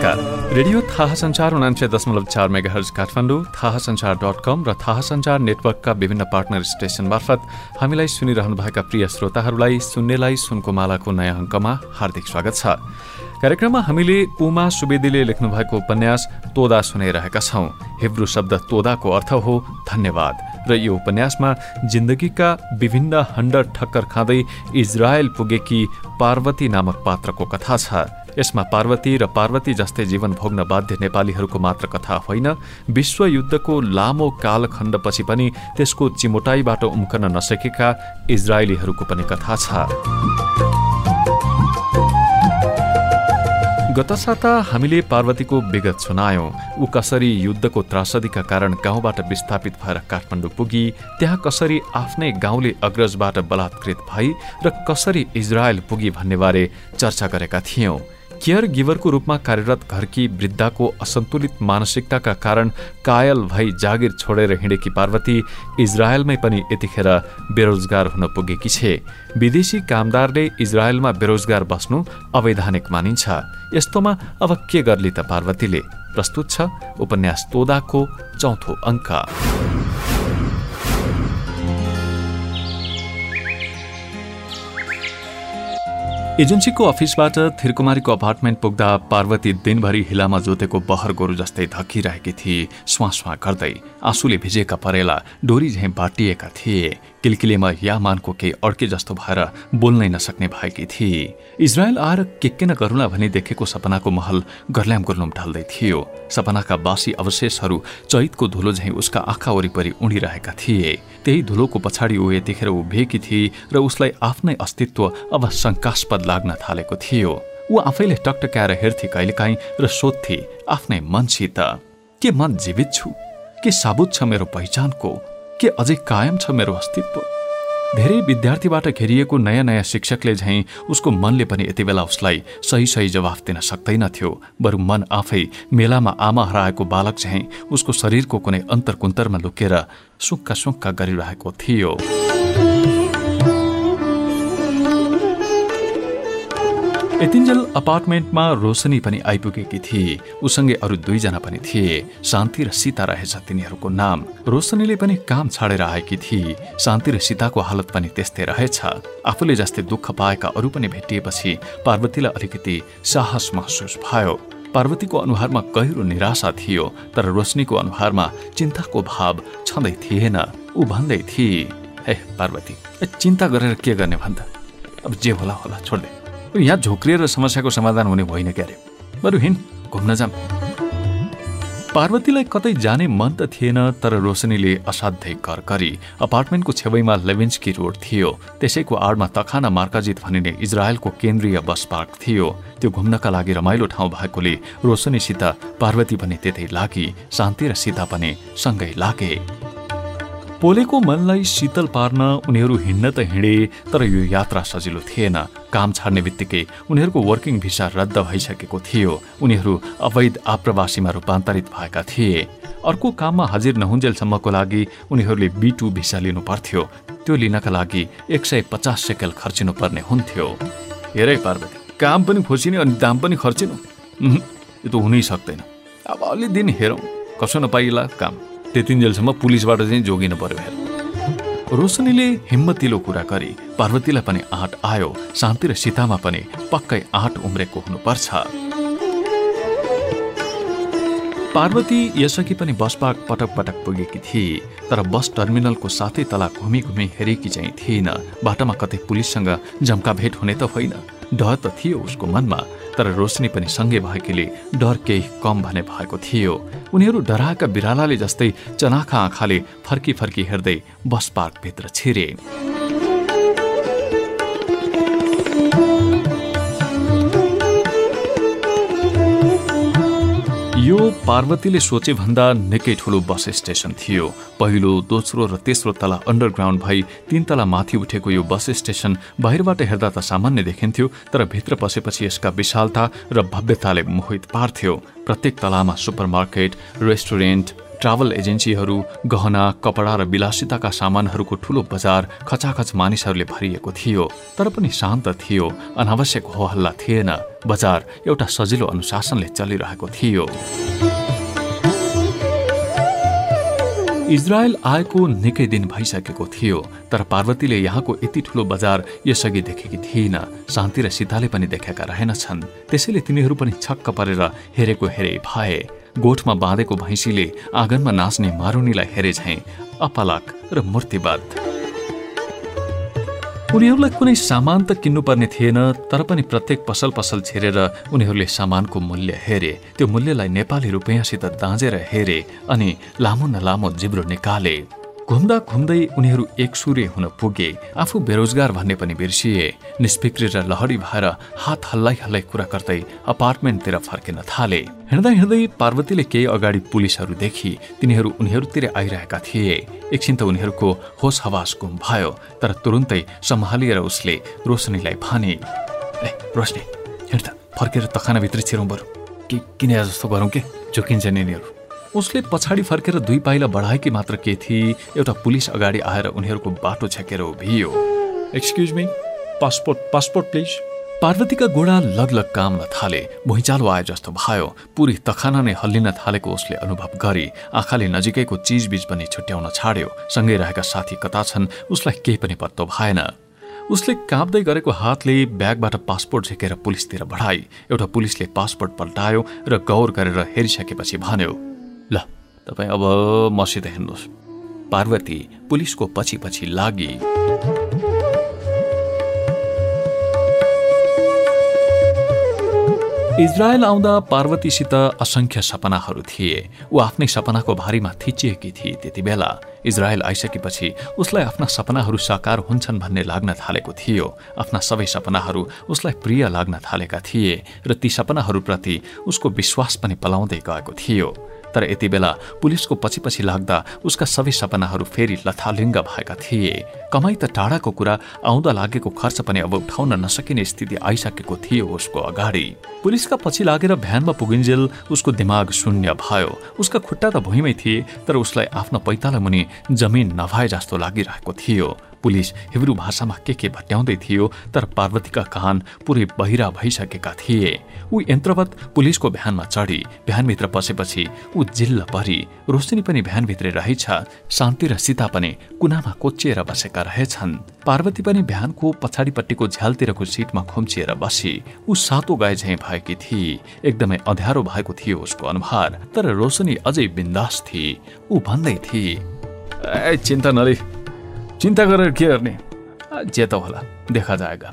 नमस्कार। रेडियो थाहा संचार उनान्से दशमलव चार मेगाहर्ज काठमाडौँ थाहा संचार डट कम र थाहा संचार नेटवर्कका विभिन्न पार्टनर स्टेशन मार्फत हामीलाई सुनिरहनुभएका प्रिय श्रोताहरूलाई सुन्नेलाई सुनको मालाको नयाँ अङ्कमा हार्दिक स्वागत छ। कार्यक्रममा हामीले उमा सुवेदीले लेख्नुभएको उपन्यास तोदा सुनाइरहेका छौं। हिब्रू शब्द तोदाको अर्थ हो धन्यवाद। र यो उपन्यासमा जिन्दगीका विभिन्न हण्ड ठक्कर खाँदै इजरायल पुगेकी पार्वती नामक पात्रको कथा छ। यसमा पार्वती र पार्वती जस्तै जीवन भोग्न बाध्य नेपालीहरूको मात्र कथा होइन विश्वयुद्धको लामो कालखण्डपछि पनि त्यसको चिमोटाईबाट उम्कन नसकेका इजरायलीहरूको पनि कथा छ। गत साता हामीले पार्वतीको विगत सुनायौं। ऊ कसरी युद्धको त्रासदीका कारण गाउँबाट विस्थापित भएर काठमाडौँ पुगी त्यहाँ कसरी आफ्नै गाउँले अग्रजबाट बलात्कृत भई र कसरी इजरायल पुगी भन्नेबारे चर्चा गरेका थियौं। केयर गिभरको रूपमा कार्यरत घरकी वृद्धाको असन्तुलित मानसिकताका कारण कायल भई जागिर छोडेर हिँडेकी पार्वती इजरायलमै पनि यतिखेर बेरोजगार हुन पुगेकी छे। विदेशी कामदारले इजरायलमा बेरोजगार बस्नु अवैधानिक मानिन्छ। यस्तोमा अब के गर्ली त पार्वतीले? प्रस्तुत छ उपन्यास तोदाको चौथो अङ्क। एजेन्सीको अफिसबाट थिरकुमारीको अपार्टमेन्ट पुग्दा पार्वती दिनभरि हिलामा जोतेको बहर गोरु जस्तै धकिरहेकी थिए स्वाँ गर्दै आँसुले भिजेका परेला डोरी झैँ बाटिएका थिए। किलकिलेमा यामानको केही अड्के जस्तो भएर बोल्नै नसक्ने भएकी थिए। इजरायल आएर के के न गरौँला भनी देखेको सपनाको महल गर्ल्याम गुर्लुम ढल्दै थियो। सपनाका बासी अवशेषहरू चैतको धुलो झैँ उसका आँखा वरिपरि उडिरहेका थिए। त्यही धुलोको पछाडि ऊ यतिखेर उभिएकी थिए र उसलाई आफ्नै अस्तित्व अब शङ्कास्पद लाग्न थालेको थियो। ऊ आफैले टकटकाएर हेर्थे कहिलेकाहीँ र सोध्थे आफ्नै मनसित के मन जीवित छु? के साबुत छ मेरो पहिचानको? के अझै कायम छ मेरो अस्तित्व। धेरै विद्यार्थीबाट घेरिएको नयाँ नयाँ शिक्षकले झैँ उसको मनले पनि यति बेला उसलाई सही सही जवाफ दिन सक्दैनथ्यो बरु मन आफै मेलामा आमा हराएको बालक झैँ उसको शरीरको कुनै अन्तरकुन्तरमा लुकेर सुक्का सुक्का गरिरहेको थियो। यतिन्जेल अपार्टमेन्टमा रोशनी पनि आइपुगेकी थिए। उसँगै अरू दुईजना पनि थिए। शान्ति र सीता रहेछ तिनीहरूको नाम। रोशनीले पनि काम छाडेर आएकी थिए। शान्ति र सीताको हालत पनि त्यस्तै रहेछ। आफूले जस्तै दुःख पाएका अरू पनि भेटिएपछि पार्वतीलाई अलिकति साहस महसुस भयो। पार्वतीको अनुहारमा गहिरो निराशा थियो तर रोशनीको अनुहारमा चिन्ताको भाव छँदै थिएन। ऊ भन्दै थिए हे पार्वती चिन्ता गरेर के गर्ने भन्दा? अब जे होला होला छोड्दै। यहाँ झोक्रिएर समस्याको समाधान हुने होइन क्यारे। बरु हिँड घुम्न जाम। पार्वतीलाई कतै जाने मन त थिएन तर रोशनीले असाध्यै कर गरी अपार्टमेन्टको छेउमा लेभेन्सकी रोड थियो। त्यसैको आडमा तखाना मार्काजित भनिने इजरायलको केन्द्रीय बस पार्क थियो। त्यो घुम्नका लागि रमाइलो ठाउँ भएकोले रोशनीसित पार्वती पनि त्यतै लागी शान्ति र सीता पनि सँगै लागे। पोलेको मनलाई शीतल पार्न उनीहरू हिँड्न त हिँडे तर यो यात्रा सजिलो थिएन। काम छाड्ने बित्तिकै उनीहरूको वर्किङ भिसा रद्द भइसकेको थियो। उनीहरू अवैध आप्रवासीमा रूपान्तरित भएका थिए। अर्को काममा हाजिर नहुन्जेलसम्मको लागि उनीहरूले बी भिसा लिनु पर्थ्यो। त्यो लिनका लागि एक सय पचास सेकेल खर्चिनु पर्ने हुन्थ्यो। हेरै पार्वती काम पनि खोजिने अनि दाम पनि खर्चिनु। यो त हुनै सक्दैन। अब अलि दिन हेरौँ। कसो नपाइला काम। त्यतिन्जेलसम्म पुलिसबाट चाहिँ जोगिनु पर्यो रोशनीले हिम्मतिलो कुरा गरी पार्वतीलाई पनि आँट आयो शान्ति र सीतामा पनि पक्कै आँट उम्रेको हुनुपर्छ। पार्वती यसअघि पनि बस पार्क पटक पटक पुगेकी थिए तर बस टर्मिनलको साथै तला घुमी घुमी हेरेकी चाहिँ थिएन। बाटोमा कतै पुलिससँग जम्का भेट हुने त होइन। डर त थियो उसको मनमा तर रोशनी पनि सँगै भएकीले डर केही कम भने भएको थियो। उनीहरू डराएका बिरालाले जस्तै चनाखा आँखाले फर्की फर्की हेर्दै बस पार्कभित्र छिरे। यो पार्वतीले सोचे भन्दा निकै ठुलो बस स्टेसन थियो। पहिलो दोस्रो र तेस्रो तला अन्डरग्राउन्ड भई तीन तला माथि उठेको यो बस स्टेसन बाहिरबाट हेर्दा त सामान्य देखिन्थ्यो तर भित्र पसेपछि यसका विशालता र भव्यताले मोहित पार्थ्यो। प्रत्येक तलामा सुपरमार्केट रेस्टुरेन्ट ट्राभल एजेन्सीहरू गहना कपडा र विलासिताका सामानहरूको ठूलो बजार खचाखच मानिसहरूले भरिएको थियो। तर पनि शान्त थियो अनावश्यक हो हल्ला थिएन। बजार एउटा सजिलो अनुशासनले चलिरहेको थियो। इजरायल आएको निकै दिन भइसकेको थियो तर पार्वतीले यहाँको यति ठूलो बजार यसअघि देखेकी थिइन शान्ति र सीताले पनि देखेका रहेनछन्। त्यसैले तिनीहरू पनि छक्क परेर हेरेको हेरे भए। गोठमा बाँधेको भैँसीले आँगनमा नाच्ने मारुनीलाई हेरे झैँ अपलक र मूर्तिबद्ध उनीहरूलाई कुनै सामान त किन्नुपर्ने थिएन तर पनि प्रत्येक पसल पसल छिरेर उनीहरूले सामानको मूल्य हेरे। त्यो मूल्यलाई नेपाली रुपियाँसित दाँजेर हेरे अनि लामो न लामो जिब्रो निकाले। घुम्दा घुम्दै उनीहरू एकसुरे हुन पुगे। आफू बेरोजगार भन्ने पनि बिर्सिए। निष्पिक्री र लहरी भएर हात हल्लाइ हल्लाइ कुरा गर्दै अपार्टमेन्टतिर फर्किन थाले। हिँड्दा हिँड्दै पार्वतीले केही अगाडि पुलिसहरू देखि। तिनीहरू उनीहरूतिर आइरहेका थिए। एकछिन त उनीहरूको होस हवास गुम भयो तर तुरुन्तै सम्हालिएर उसले रोशनीलाई भने ए रोशनी फर्केर तखानाभित्र छिरौँ बरु। के किने जस्तो गरौँ के? जोकिन्छ यिनीहरू। उसले पछाडि फर्केर दुई पाइला बढाएकी मात्र के थिए एउटा पुलिस अगाडि आएर उनीहरूको बाटो छेकेर उभियो। Excuse me passport passport please पार्वतीका गोडा लगलग काम्न थाले भुइँचालो आए जस्तो भयो। पुरी तखाना नै हल्लिन थालेको उसले अनुभव गरे आँखाले नजिकैको चिजबिज पनि छुट्याउन छाड्यो। सँगै रहेका साथी कता छन् उसलाई केही पनि पत्तो भएन। उसले काँप्दै गरेको हातले ब्यागबाट पासपोर्ट झिकेर पुलिसतिर बढाई। एउटा पुलिसले पासपोर्ट पल्टायो र गौर गरेर हेरिसकेपछि भन्यो ल तपाईँ अब मसित हिँड्नुहोस् पार्वती पुलिसको पछि पछि लागि। इजरायल आउँदा पार्वतीसित असंख्य सपनाहरू थिए। ऊ आफ्नै सपनाको भारीमा थिचिएकी थिए त्यति बेला। इजरायल आइसकेपछि उसलाई आफ्ना सपनाहरू साकार हुन्छन् भन्ने लाग्न थालेको थियो। आफ्ना सबै सपनाहरू उसलाई प्रिय लाग्न थालेका थिए र ती सपनाहरूप्रति उसको विश्वास पनि पलाउँदै गएको थियो। तर यति बेला पुलिसको पछि पछि लाग्दा उसका सबै सपनाहरू फेरि लथालिङ्ग भएका थिए। कमाई त टाढाको कुरा आउँदा लागेको खर्च पनि अब उठाउन नसकिने स्थिति आइसकेको थियो उसको अगाडि। पुलिसका पछि लागेर भ्यानमा पुगिन्जेल उसको दिमाग शून्य भयो। उसका खुट्टा त भुइँमै थिए तर उसलाई आफ्नो पैताला मुनि जमिन नभए जस्तो लागिरहेको थियो। पुलिस हिब्रू भाषामा के के भट्याउँदै थियो तर पार्वतीका कान पुरै बहिरा भइसकेका थिए। ऊ यन्त्रवत पुलिसको भ्यानमा चढी भ्यानभित्र पसेपछि ऊ जिल्ल परी रोशनी पनि भ्यानभित्रै रहेछ शान्ति र सीता पनि कुनामा कोचिएर बसेका रहेछन्। पार्वती पनि भ्यानको पछाडिपट्टिको झ्यालतिरको सिटमा खुम्चिएर बसी। ऊ सातो गाए झैँ भएकी थिए एकदमै अँध्यारो भएको थियो उसको अनुहार तर रोशनी अझै बिन्दास थिए ऊ भन्दै थिए चिन्ता नले चिन्ता गरेर के गर्ने? जे त होला देखा जाएगा।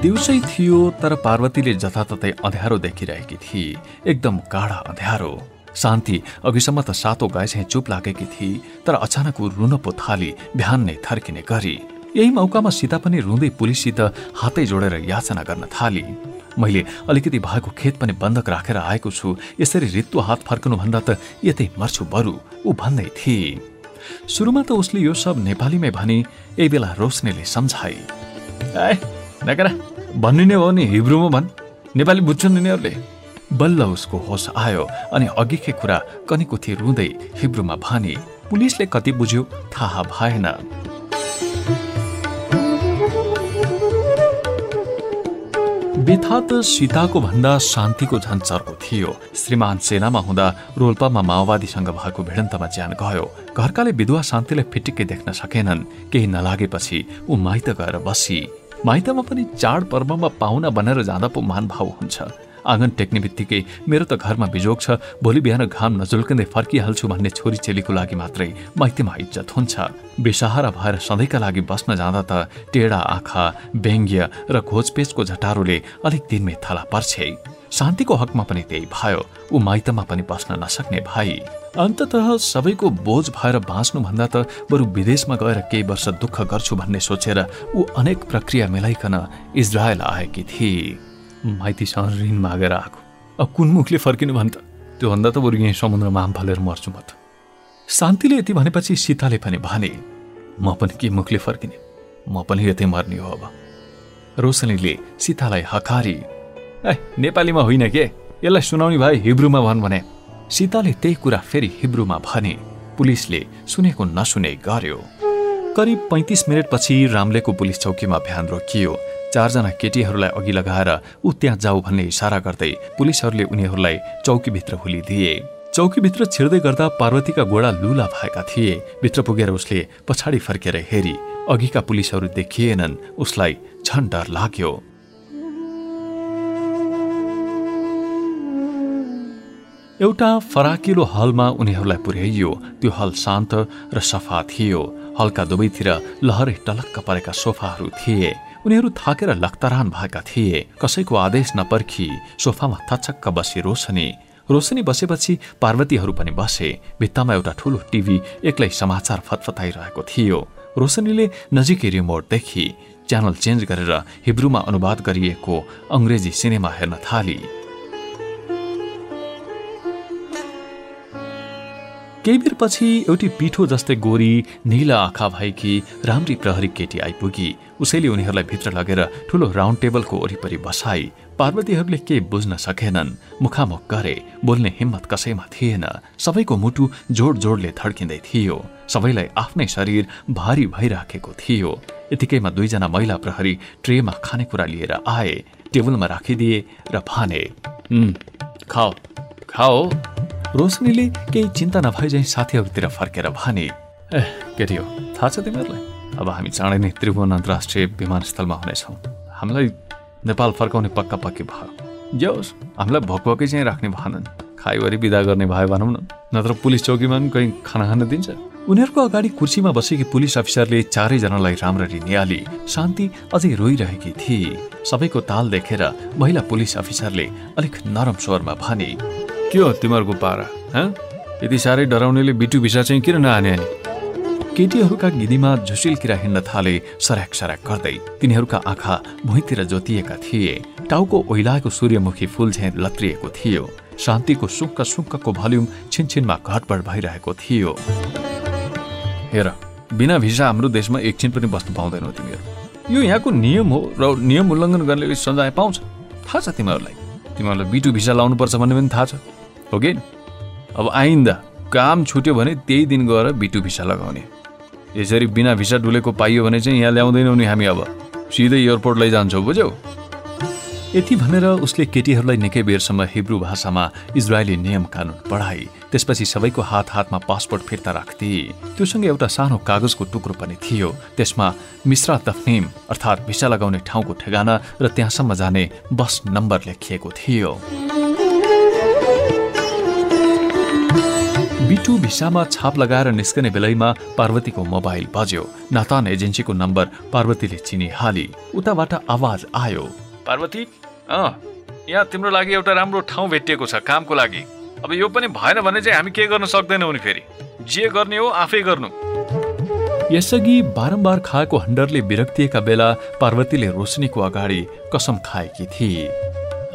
दिउँसै थियो तर पार्वतीले जताततै अँध्यारो देखिरहेकी थिए एकदम गाढा अँध्यारो। शान्ति अघिसम्म त सातो गाई चाहिँ चुप लागेकी थिए तर अचानक ऊ रुन पो थाली बिहान नै थर्किने गरी यही मौकामा सीता पनि रुँदै पुलिससित हातै जोडेर याचना गर्न थाली। मैले अलिकति भएको खेत पनि बन्धक राखेर आएको छु। यसरी रित्तो हात फर्कनुभन्दा त यतै मर्छु बरु ऊ भन्दै थिए। सुरुमा त उसले यो सब नेपालीमै भने यही बेला रोशनीले सम्झाए। भन्नु नै हो नि हिब्रूमा भन्। नेपाली बुझ्छन् यिनीहरूले? बल्ल उसको होस आयो अनि अघिकै कुरा कनिकुथी रुँदै हिब्रूमा भने। पुलिसले कति बुझ्यो थाहा भएन। बेथा त सीताको भन्दा शान्तिको झन् चर्को थियो। श्रीमान सेनामा हुँदा रोल्पामा माओवादीसँग भएको भिडन्तमा ज्यान गयो। घरकाले विधुवा शान्तिलाई फिटिक्कै देख्न सकेनन्। केही नलागेपछि ऊ माइत गएर बसी। माइतमा पनि चाड पर्वमा पाहुना बनेर जाँदा पो मान भाव हुन्छ। आँगन टेक्ने बित्तिकै मेरो त घरमा बिजोग छ भोलि बिहान घाम नजुल्किँदै फर्किहाल्छु भन्ने छोरी चेलीको लागि मात्रै माइतीमा इज्जत हुन्छ। बेसहारा भएर सधैँका लागि बस्न जाँदा त टेढा आँखा व्यङ्ग्य र घोजपेचको झटारोले अलिक दिनमै थला पर्छे। शान्तिको हकमा पनि त्यही भयो। ऊ माइतमा पनि बस्न नसक्ने भाइ। अन्तत सबैको बोझ भएर बाँच्नुभन्दा त बरु विदेशमा गएर केही वर्ष दुःख गर्छु भन्ने सोचेर ऊ अनेक प्रक्रिया मिलाइकन इजरायल आएकी थिए। माइतीसँग ऋण मागेर आएको। अब कुन मुखले फर्किनु भन् त? त्योभन्दा त बरु यहीँ समुद्रमा आम फालेर मर्छु म त। शान्तिले यति भनेपछि सीताले पनि भने म पनि के मुखले फर्किने? म पनि यतै मर्ने हो अब। रोशनीले सीतालाई हकारी ए नेपालीमा होइन के? यसलाई सुनाउने भए हिब्रूमा भन् भने। सीताले त्यही कुरा फेरि हिब्रूमा भने। पुलिसले सुनेको नसुने गर्यो। करिब पैँतिस मिनटपछि रामलेको पुलिस चौकीमा भ्यान रोकियो। चारजना केटीहरूलाई अघि लगाएर ऊ त्यहाँ जाऊ भन्ने इसारा गर्दै पुलिसहरूले उनीहरूलाई चौकीभित्र हुलिदिए। चौकीभित्र छिर्दै गर्दा पार्वतीका गोडा लुला भएका थिए। भित्र पुगेर उसले पछाडि फर्केर हेरी। अघिका पुलिसहरू देखिएनन्। उसलाई झन डर लाग्यो। एउटा फराकिलो हलमा उनीहरूलाई पुर्याइयो। त्यो हल शान्त र सफा थियो। हलका दुवैतिर लहरै टलक्क परेका सोफाहरू थिए। उनीहरू थाकेर लक्तरान भएका थिए। कसैको आदेश नपर्खी सोफामा थचक्क बसी रोशनी। रोशनी बसेपछि पार्वतीहरू पनि बसे। भित्तामा एउटा ठूलो टिभी एक्लै समाचार फतफताइरहेको थियो। रोशनीले नजिकै रिमोट देखि। च्यानल चेन्ज गरेर हिब्रूमा अनुवाद गरिएको अङ्ग्रेजी सिनेमा हेर्न थाली। केही बेरपछि एउटी पिठो जस्तै गोरी निला आँखा भएकी राम्री प्रहरी केटी आइपुगी। उसैले उनीहरूलाई भित्र लगेर ठूलो राउन्ड टेबलको वरिपरि बसाई। पार्वतीहरूले केही बुझ्न सकेनन्। मुखामुख गरे। बोल्ने हिम्मत कसैमा थिएन। सबैको मुटु जोड जोडले धड्किँदै थियो। सबैलाई आफ्नै शरीर भारी भइराखेको थियो। यतिकैमा दुईजना महिला प्रहरी ट्रेमा खानेकुरा लिएर आए। टेबलमा राखिदिए र भने खाओ खाओ। रोशनीले केही चिन्ता नभए साथीहरूतिर फर्केर भने ए केटी हो थाहा छ तिमीहरूलाई? अब हामी चाँडै नै त्रिभुवन अन्तर्राष्ट्रिय विमानस्थलमा हुनेछौँ। हामीलाई नेपाल फर्काउने पक्का पक्की भयो। जाओस् हामीलाई भोकभोकै चाहिँ राख्ने भएनन् खाइवरी विदा गर्ने भयो भनौँ न नत्र पुलिस चौकीमा पनि कहीँ खाना खान दिन्छ। उनीहरूको अगाडि कुर्सीमा बसेकी पुलिस अफिसरले चारैजनालाई राम्ररी निहाली शान्ति अझै रोइरहेकी थिए सबैको ताल देखेर महिला पुलिस अफिसरले अलिक नरम स्वरमा भने के हो तिमीहरूको पारा यति साह्रै डराउनेले बिटु भिसा चाहिँ किन नआने केटीहरूका गिदीमा झुसिल्किरा हिँड्न थाले सराक सराक गर्दै तिनीहरूका आँखा भुइँतिर जोतिएका थिए। टाउको ओइलाएको सूर्यमुखी फूल झैँ लत्रिएको थियो। शान्तिको सुक्क सुक्कको भल्युम छिनछिनमा घटबड भइरहेको थियो। हेर बिना भिसा हाम्रो देशमा एकछिन पनि बस्नु पाउँदैनौ तिमीहरू। यो यहाँको नियम हो र नियम उल्लङ्घन गर्नेले सजाय पाउँछ। थाहा छ तिमीहरूलाई। तिमीहरूलाई बिटु भिसा लाउनुपर्छ भन्ने पनि थाहा छ। हो कि? अब आइन्दा काम छुट्यो भने त्यही दिन गएर बिटु भिसा लगाउने। यसरी बिना भिसा डुलेको पाइयो भने चाहिँ यहाँ ल्याउँदैनौँ नि हामी अब। सिधै एयरपोर्ट लैजान्छौँ बुझ्यौ? यति भनेर उसले केटीहरूलाई निकै बेरसम्म हिब्रू भाषामा इजरायली नियम कानुन पढाए त्यसपछि सबैको हात हातमा पासपोर्ट फिर्ता राख्थे। त्योसँग एउटा सानो कागजको टुक्रो पनि थियो। त्यसमा मिश्रा तफनिम अर्थात् भिसा लगाउने ठाउँको ठेगाना र त्यहाँसम्म जाने बस नम्बर लेखिएको थियो। बिटु भिसामा छाप लगाएर निस्कने बेलैमा पार्वतीको मोबाइल बज्यो। नातान एजेन्सीको नम्बर पार्वतीले चिनिहाली उताबाट आवाज आयो। पार्वती? अँ यहाँ तिम्रो लागि एउटा राम्रो ठाउँ भेटिएको छ कामको लागि। अब यो पनि भएन भने चाहिँ हामी के गर्न सक्दैनौँ नि फेरि? जे गर्ने हो आफै गर्नु। यसअघि बारम्बार खाएको हन्डरले विरक्तिएका बेला पार्वतीले रोशनीको अगाडि कसम खाएकी थिए।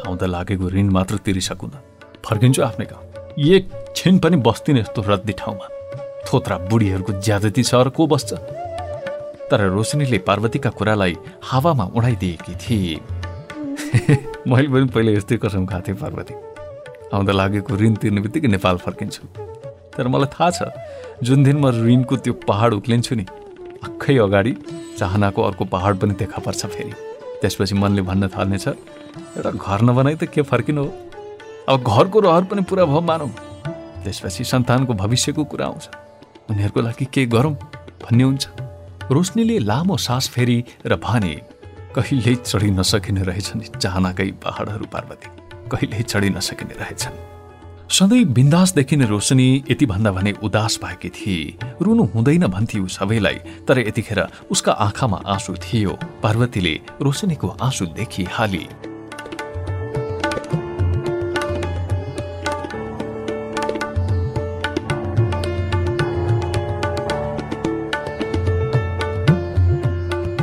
आउँदा लागेको ऋण मात्र तिरिसकुन। फर्किन्छु आफ्नै गाउँ एक छिन पनि बस्दिन यस्तो रद्दी ठाउँमा। थोत्रा बुढीहरूको ज्यादती छ र को बस्छ? तर रोशनीले पार्वतीका कुरालाई हावामा उडाइदिएकी थिए। मैले पनि पहिले यस्तै कसम खाएको थिएँ पार्वती। आउँदा लागेको ऋण तिर्ने बित्तिकै नेपाल फर्किन्छु। तर मलाई थाहा छ जुन दिन म ऋणको त्यो पहाड उक्लिन्छु नि अक्खै अगाडि चाहनाको अर्को पहाड पनि देखा पर्छ फेरि। त्यसपछि मनले भन्न थाल्नेछ एउटा घर नबनाइ त के फर्किनु हो? अब घरको रहर पनि पुरा भयो मानौ। त्यसपछि सन्तानको भविष्यको कुरा आउँछ। उनीहरूको लागि के गरौँ भन्ने हुन्छ। रोशनीले लामो सास फेरि र भने कहिल्यै चढि नसकिने रहेछन् चाहनाकै पहाडहरू पार्वती। कहिल्यै चढि नसकिने रहेछन्। सधैँ बिन्दास देखिने रोशनी यति भन्दा भने उदास भएकी थिए। रुनु हुँदैन भन्थे ऊ सबैलाई तर यतिखेर उसका आँखामा आँसु थियो। पार्वतीले रोशनीको आँसु देखी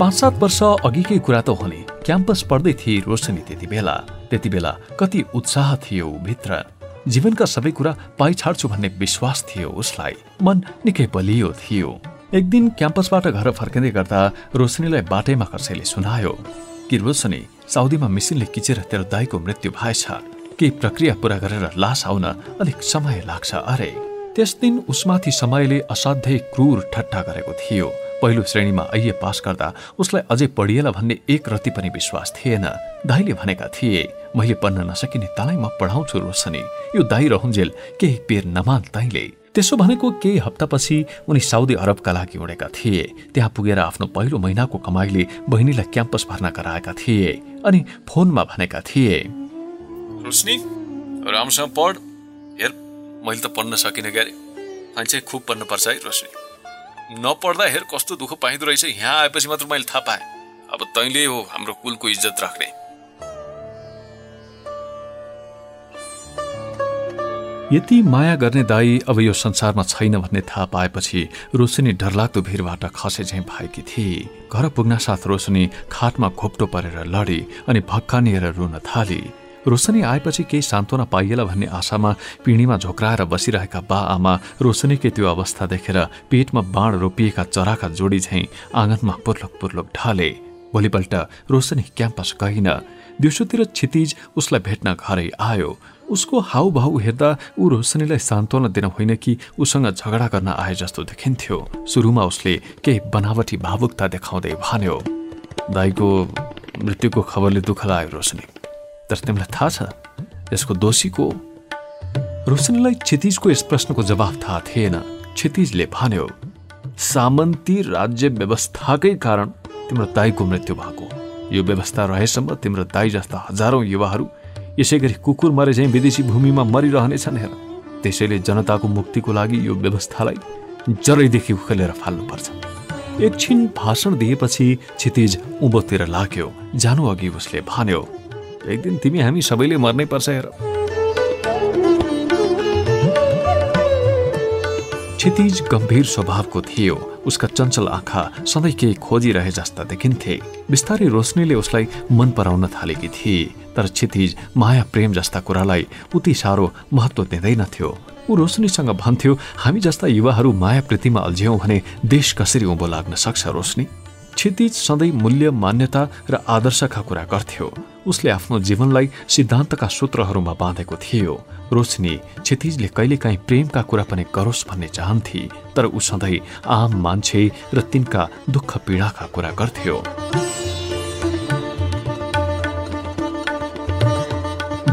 पाँच सात वर्ष अघिकै कुरा त हुने। क्याम्पस पढ्दै थिए रोशनी त्यति बेला। त्यति बेला कति उत्साह थियो भित्र। जीवनका सबै कुरा पाइ छाड्छु भन्ने विश्वास थियो उसलाई। मन निकै बलियो थियो। एक दिन क्याम्पसबाट घर फर्किँदै गर्दा रोशनीलाई बाटैमा कसैले सुनायो। कि रोशनी साउदीमा मिसिनले किचेर तेरो दाईको मृत्यु भएछ। केही प्रक्रिया पूरा गरेर लास आउन अलिक समय लाग्छ। अरे। त्यस दिन उसमाथि समयले असाध्यै क्रूर ठट्टा गरेको थियो। पहिलो श्रेणीमा ऐए पास गर्दा उसलाई अझै पढिएला भन्ने एक रति पनि विश्वास थिएन। दाईले भनेका थिए मैले पढ्न नसकिने तँलाई म पढाउँछु रोशनी। यो दाई रहन्जेल केही पेर नमान तैले त्यसो भनेको केही हप्तापछि उनी साउदी अरबका लागि उडेका थिए। त्यहाँ पुगेर आफ्नो पहिलो महिनाको कमाईले बहिनीलाई क्याम्पस भर्ना गराएका थिए अनि फोनमा भनेका थिए रोशनी पढ। हेर मैले त पढ्न सकिनँ क्यारे। मान्छे खुब पढ्नुपर्छ है रोशनी। नपढ्दा हेर कस्तो दुःख पाइँदो रहेछ। यहाँ आएपछि मात्र मैले थाहा पाएँ। अब तैँले हो हाम्रो कुलको इज्जत राख्ने। यति माया गर्ने दाई अब यो संसारमा छैन भन्ने थाहा पाएपछि रोशनी डरलाग्दो भिरबाट खसे झैँ भएकी थिए। घर पुग्न साथ रोशनी खाटमा घोप्टो परेर लडी अनि भक्कानिएर रुन थाली। रोशनी आएपछि केही सान्त्वना पाइएला भन्ने आशामा पिँढीमा झोक्राएर बसिरहेका बा आमा रोशनीकै त्यो अवस्था देखेर पेटमा बाँड रोपिएका चराका जोडी झैँ आँगनमा पुर्लुक पुर्लुक ढाले। भोलिपल्ट रोशनी क्याम्पस गइन। दिउँसोतिर क्षितिज उसलाई भेट्न घरै आयो। उसको हाउभाउ हेर्दा ऊ रोशनीलाई सान्त्वना दिन होइन कि उसँग झगडा गर्न आए जस्तो देखिन्थ्यो। सुरुमा उसले केही बनावटी भावुकता देखाउँदै भन्यो दाईको मृत्युको खबरले दुःख लाग्यो रोशनी। तर तिमीलाई थाहा छ यसको दोषीको रोशनीलाई क्षितिजको यस प्रश्नको जवाफ थाहा थिएन। क्षितिजले भन्यो सामन्ती राज्य व्यवस्थाकै कारण तिम्रो दाईको मृत्यु भएको। यो व्यवस्था रहेसम्म तिम्रो दाई जस्ता हजारौं युवाहरू यसै गरी कुकुर मरे चाहिँ विदेशी भूमिमा मरिरहनेछन् हेर। त्यसैले जनताको मुक्तिको लागि यो व्यवस्थालाई जरैदेखि उखेलेर फाल्नुपर्छ। एकछिन भाषण दिएपछि क्षितिज उँभोतिर लाग्यो। जानु अघि उसले भन्यो एक दिन तिमी हामी सबैले मर्नै पर्छ हेर। क्षितिज गम्भीर स्वभावको थियो। उसका चञ्चल आँखा सधैँ केही खोजिरहे जस्ता देखिन्थे। बिस्तारै रोशनीले उसलाई मन पराउन थालेकी थिए। तर क्षितिज माया प्रेम जस्ता कुरालाई उति साह्रो महत्व दिँदैनथ्यो ऊ रोशनीसँग भन्थ्यो हामी जस्ता युवाहरू माया प्रीतिमा अल्झ्यौँ भने देश कसरी उँभो लाग्न सक्छ रोशनी? क्षितिज सधैँ मूल्य मान्यता र आदर्शका कुरा गर्थ्यो। उसले आफ्नो जीवनलाई सिद्धान्तका सूत्रहरूमा बाँधेको थियो। रोशनी क्षितिजले कहिलेकाहीँ प्रेमका कुरा पनि गरोस् भन्ने चाहन्थे तर ऊ सधैँ आम मान्छे र तिनका दुःख पीडाका कुरा गर्थ्यो।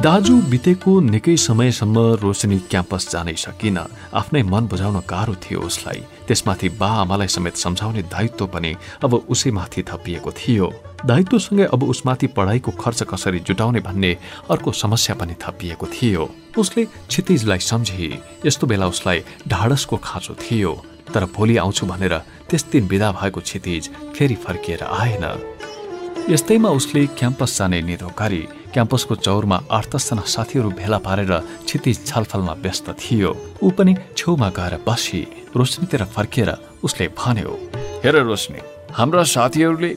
दाजु बितेको निकै समयसम्म रोशनी क्याम्पस जानै सकिन आफ्नै मन बुझाउन गाह्रो थियो उसलाई। त्यसमाथि बा आमालाई समेत सम्झाउने दायित्व पनि अब उसैमाथि थपिएको थियो। दायित्वसँगै अब उसमाथि पढाइको खर्च कसरी जुटाउने भन्ने अर्को समस्या पनि थपिएको थियो। उसले क्षितिजलाई सम्झे यस्तो बेला उसलाई ढाडसको खाँचो थियो तर भोलि आउँछु भनेर त्यस दिन विदा भएको क्षितिज फेरि फर्किएर आएन। यस्तैमा उसले क्याम्पस जाने निधो गरी क्याम्पसको चौरमा आठ दसजना साथीहरू भेला पारेर क्षितिज छलफलमा व्यस्त थियो। ऊ पनि छेउमा गएर बसी। रोशनीतिर फर्किएर उसले भन्यो हेर रोशनी हाम्रा साथीहरूले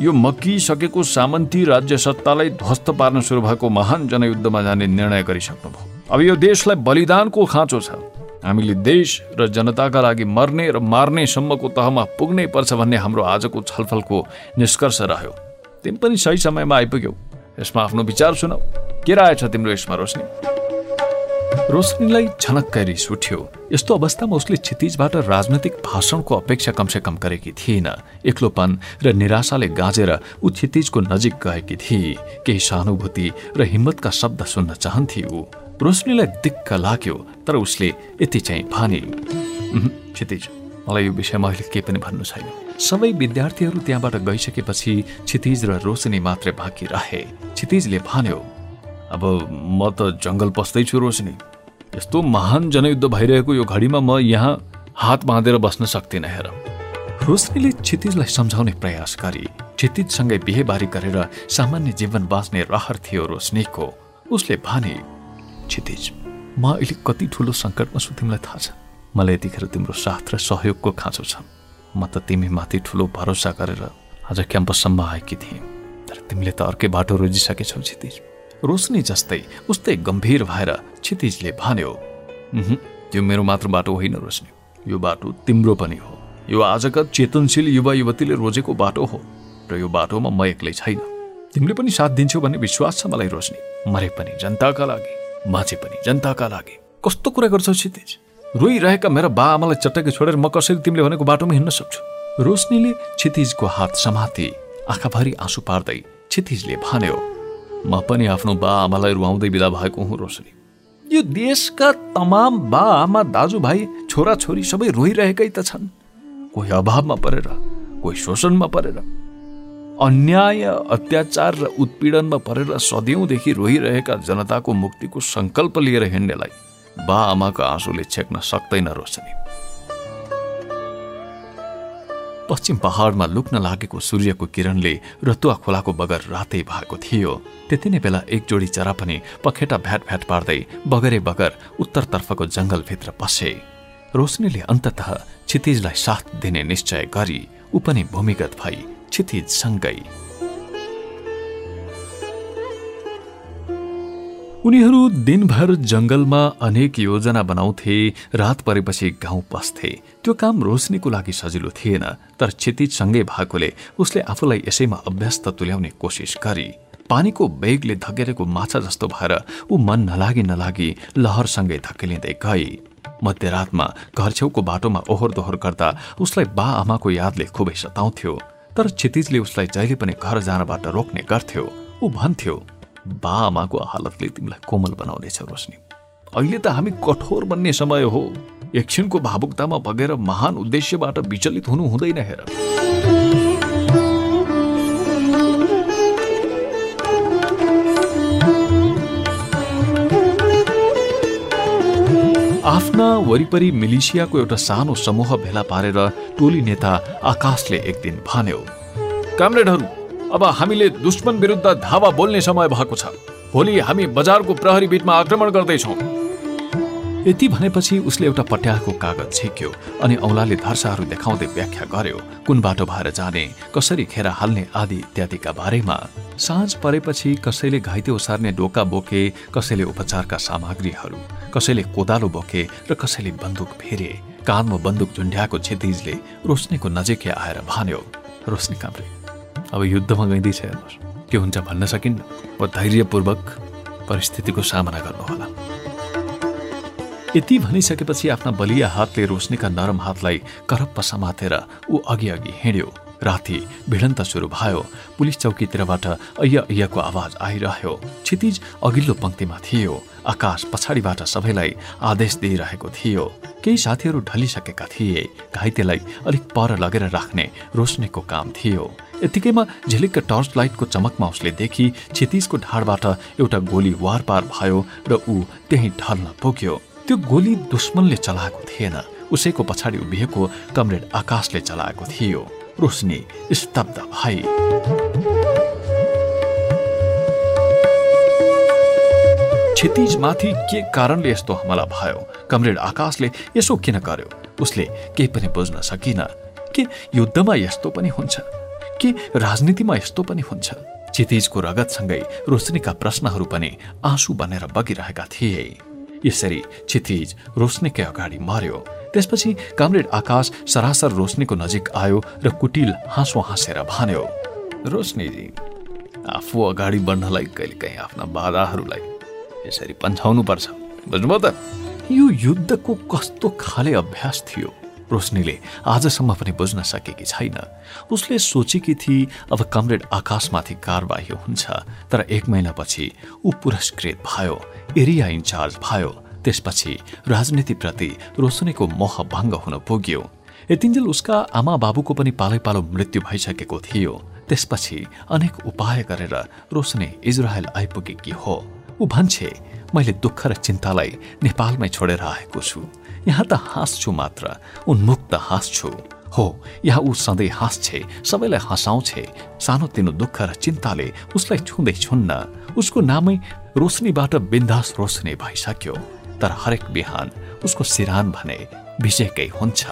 यो मकिसकेको सामन्ती राज्य सत्तालाई ध्वस्त पार्न सुरु भएको महान जनयुद्धमा जाने निर्णय गरिसक्नुभयो। अब यो देशलाई बलिदानको खाँचो छ। हामीले देश र जनताका लागि मर्ने र मार्नेसम्मको तहमा पुग्नै पर्छ भन्ने हाम्रो आजको छलफलको निष्कर्ष रह्यो। तिमी पनि सही समयमा आइपुग्यौ। यसमा आफ्नो विचार सुनाऊ के रहेछ तिम्रो यसमा रोशनी? रोशनीलाई झनक्कै रिस उठ्यो यस्तो अवस्थामा उसले क्षितिजबाट राजनैतिक भाषणको अपेक्षा कमसे कम गरेकी थिएन। एक्लोपन र निराशाले गाँजेर ऊ क्षितिजको नजिक गएकी थिए केही सहानुभूति र हिम्मतका शब्द सुन्न चाहन्थे ऊ। रोशनीलाई दिक्क लाग्यो तर उसले यति चाहिँ भने क्षितिज मलाई यो विषयमा अहिले केही पनि भन्नु छैन। सबै विद्यार्थीहरू त्यहाँबाट गइसकेपछि क्षितिज र रोशनी मात्रै बाँकी रहे। क्षितिजले भन्यो अब म त जङ्गल पस्दैछु रोशनी। यस्तो महान जनयुद्ध भइरहेको यो घडीमा म यहाँ हात बाँधेर बस्न सक्दिनँ हेर। रोशनीले क्षितिजलाई सम्झाउने प्रयास गरे क्षितिजसँगै बिहेबारी गरेर सामान्य जीवन बाँच्ने रहर थियो रोशनीको। उसले भने क्षितिज म अहिले कति ठुलो सङ्कटमा छु तिमीलाई थाहा छ। मलाई यतिखेर तिम्रो साथ र सहयोगको खाँचो छ। म त तिमी माथि ठुलो भरोसा गरेर आज क्याम्पससम्म आएकी थिएँ। तर तिमीले त अर्कै बाटो रोजिसकेछौ क्षितिज। रोशनी जस्तै उस्तै गम्भीर भएर क्षितिजले भन्यो त्यो मेरो मात्र बाटो होइन रोशनी। यो बाटो तिम्रो पनि हो। यो आजका चेतनशील युवा युवतीले रोजेको बाटो हो र यो बाटोमा म एक्लै छैन। तिमीले पनि साथ दिन्छौ भन्ने विश्वास छ मलाई रोशनी। मरे पनि जनताका लागि बाँचे पनि जनताका लागि। कस्तो कुरा गर्छौ क्षितिज? रोइरहेका मेरा बा आमालाई चट्टकी छोडेर म कसरी तिमीले भनेको बाटोमा हिँड्न सक्छु? रोशनीले क्षितिजको हात समाते आँखाभरि आँसु पार्दै क्षितिजले भन्यो म पनि आफ्नो बा आमालाई रुवाउँदै विदा भएको हुँ रोशनी। यो देशका तमाम बा आमा दाजुभाइ छोराछोरी सबै रोइरहेकै त छन्। कोही अभावमा परेर कोही शोषणमा परेर। अन्याय अत्याचार र उत्पीडनमा परेर सदियौँदेखि रोइरहेका जनताको मुक्तिको सङ्कल्प लिएर हिँड्नेलाई बा आमाको आँसुले छेक्न सक्दैन रोशनी। पश्चिम पहाडमा लुक्न लागेको सूर्यको किरणले रतुवा खोलाको बगर रातै भएको थियो। त्यति नै बेला एक जोडी चरा पनि पखेटा भ्याट भ्याट पार्दै बगरे बगर उत्तरतर्फको जंगलभित्र पसे। रोशनीले अन्तत क्षितिजलाई साथ दिने निश्चय गरी ऊ पनि भूमिगत भई क्षितिजसँगै। उनीहरू दिनभर जंगलमा अनेक योजना बनाउँथे रात परेपछि गाउँ पस्थे। त्यो काम रोशनीको लागि सजिलो थिएन तर क्षितिजसँगै भएकोले उसले आफूलाई यसैमा अभ्यस्त तुल्याउने कोसिस गरी पानीको बेगले धकेलेको माछा जस्तो भएर ऊ मन नलागी नलागी लहरसँगै धकेलिँदै गई। मध्यरातमा घर छेउको बाटोमा ओहोर दोहोर गर्दा उसलाई बा आमाको यादले खुबै सताउँथ्यो तर क्षितिजले उसलाई जहिले पनि घर जानबाट रोक्ने गर्थ्यो। ऊ भन्थ्यो बा आमाको हालतले तिमीलाई कोमल बनाउनेछ रोशनी। अहिले त हामी कठोर बन्ने समय हो। एकछिनको भावुकतामा बगेर महान उद्देश्यबाट विचलित हुनु हुँदैन हेर आफ्ना वरिपरि मिलिसियाको एउटा सानो समूह भेला पारेर टोली नेता आकाशले एक दिन भन्यो कामरेडहरू अब हामीले दुश्मन विरुद्ध धावा बोल्ने समय भएको छ भोलि हामी बजारको प्रहरी बिटमा आक्रमण गर्दैछौँ यति भनेपछि उसले एउटा पट्याएको कागज छेक्यो अनि औलाले धर्साहरू देखाउँदै व्याख्या गर्यो कुन बाटो भएर जाने कसरी खेर हाल्ने आदि इत्यादिका बारेमा। साँझ परेपछि कसैले घाइते ओसार्ने डोका बोके कसैले उपचारका सामग्रीहरू कसैले कोदालो बोके र कसैले बन्दुक फेरे। कानमा बन्दुक झुन्ड्याएको क्षितिजले रोशनीको नजिकै आएर भन्यो रोशनी काम्रे अब युद्धमा गइँदैछ हेर्नुहोस्। के हुन्छ भन्न सकिन्न? वा धैर्यपूर्वक परिस्थितिको सामना गर्नुहोला। यति भनिसकेपछि आफ्ना बलिया हातले रोशनीका नरम हातलाई करप्प समातेर ऊ अघि अघि हिँड्यो। राति भिडन्त सुरु भयो। पुलिस चौकीतिरबाट अय्य अय्यको आवाज आइरह्यो। क्षितिज अघिल्लो पङ्क्तिमा थियो। आकाश पछाडिबाट सबैलाई आदेश दिइरहेको थियो। केही साथीहरू ढलिसकेका थिए। घाइतेलाई अलिक पर लगेर राख्ने रोशनीको काम थियो। यतिकैमा झिलिक्क टर्च लाइटको चमकमा उसले देखि क्षितिजको ढाडबाट एउटा गोली वारपार भयो र ऊ त्यही ढल्न पुग्यो। त्यो गोली दुश्मनले चलाएको थिएन। उसैको पछाडि उभिएको कमरेड आकाशले चलाएको थियो। रोशनी स्तब्ध भई। क्षितिजमाथि के कारणले यस्तो हमला भयो? कमरेड आकाशले यसो किन गर्यो? उसले केही पनि बुझ्न सकिन। के युद्धमा यस्तो पनि हुन्छ? के राजनीतिमा यस्तो पनि हुन्छ? क्षितिजको रगतसँगै रोशनीका प्रश्नहरू पनि आँसु बनेर बगिरहेका थिए। यसरी क्षितिज रोशनीकै अगाडि मर्यो। त्यसपछि कामरेड आकाश सरासर रोशनीको नजिक आयो र कुटिल हाँसो हाँसेर भन्यो रोशनीजी आफू अगाडि बढ्नलाई कहिलेकाहीँ आफ्ना बाधाहरूलाई यसरी पन्छाउनु पर्छ बुझ्नुभयो त? यो युद्धको कस्तो खाले अभ्यास थियो। रोशनीले आजसम्म पनि बुझ्न सकेकी छैन। उसले सोचेकी थिए अब कमरेड आकाशमाथि कारवाही हुन्छ तर एक महिनापछि ऊ पुरस्कृत भयो एरिया इन्चार्ज भयो त्यसपछि राजनीतिप्रति रोशनीको मोह भङ्ग हुन पुग्यो। यतिन्जेल उसका आमा बाबुको पनि पालै पालो मृत्यु भइसकेको थियो। त्यसपछि अनेक उपाय गरेर रोशनी इजरायल आइपुगेकी हो। ऊ भन्छे मैले दुःख र चिन्तालाई नेपालमै छोडेर आएको छु। यहाँ त हाँस्छु मात्र उन्मुक्त हाँस्छु हो यहाँ ऊ सधैँ हाँस्छे सबैलाई हँसाउँछे। सानोतिनो दुःख र चिन्ताले उसलाई छुँदै छुन्न। उसको नामै रोशनीबाट बिन्दास रोशनी भइसक्यो। तर हरेक बिहान उसको सिरान भने विजयकै हुन्छ।